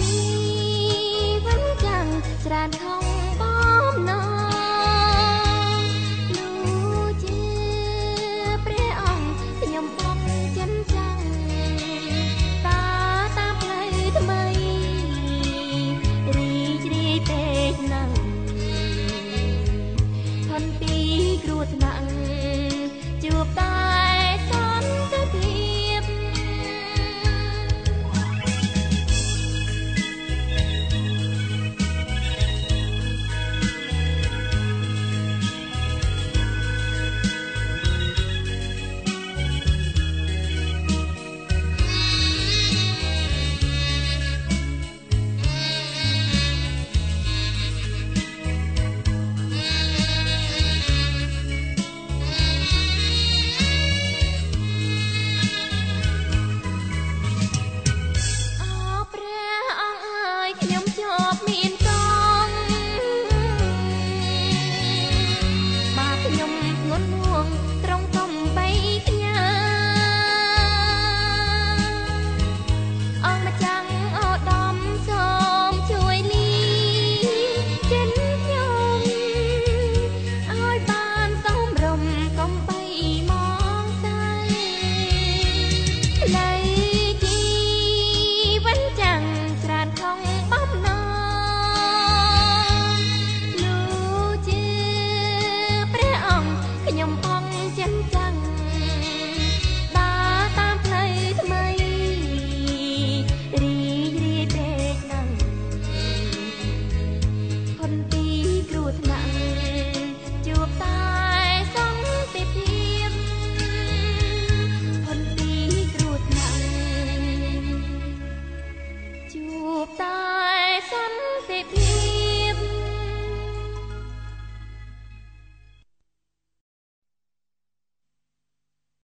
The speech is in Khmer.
ទីវិញចាំច្រានខំបំណងលោកជាព្រះអង្គខ្ញុំបបចិនចាំងតាតាមផ្លូវថ្មីរីជ្រាយពេកណាស់ផុនពីគ្រោះថ្នាក់